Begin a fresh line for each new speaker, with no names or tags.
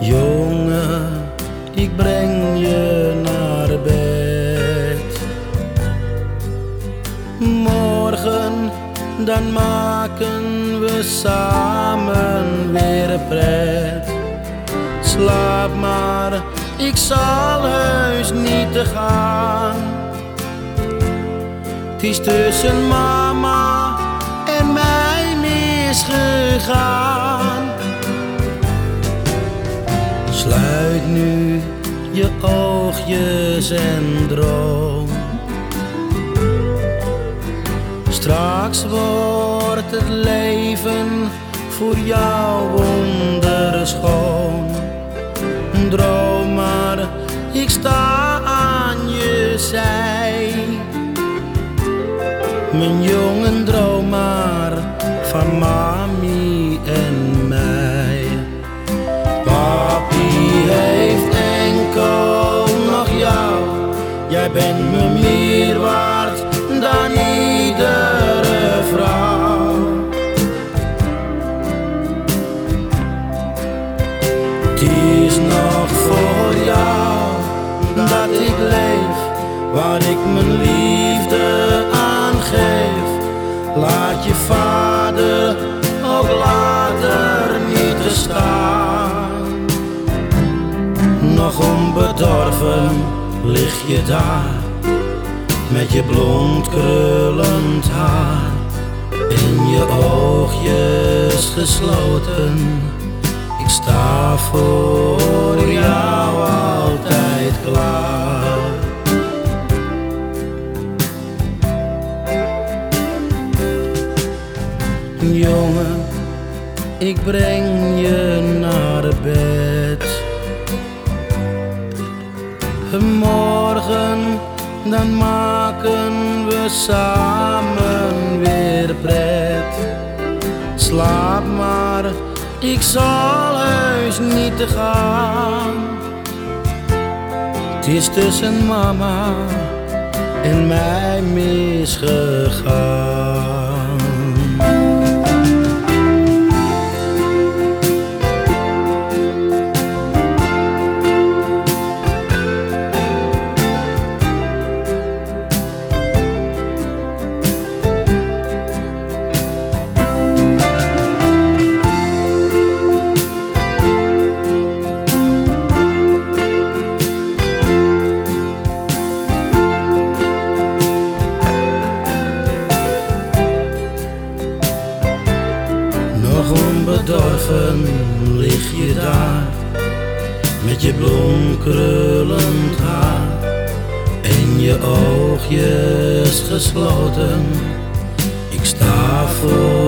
Jongen, ik breng je naar bed. Morgen, dan maken we samen weer pret. Slaap maar, ik zal heus niet te gaan. Het is tussen mama en mij misgegaan. Sluit nu je oogjes en droom. Straks wordt het leven voor jou wonderschoon. Droom maar, ik sta aan je zij. Mijn jongen, droom maar van mami Het is nog voor jou dat ik leef, waar ik mijn liefde aan geef. Laat je vader ook later niet te staan. Nog onbedorven lig je daar met je blond krullend haar en je oogjes gesloten. Sta voor jou altijd klaar. Jongen, ik breng je naar bed. Morgen, dan maken we samen weer pret. Slaap maar, ik zal heus niet te gaan. Het is tussen mama en mij misgegaan. bedorven lig je daar met je bloemkrullend haar en je oogjes gesloten. Ik sta voor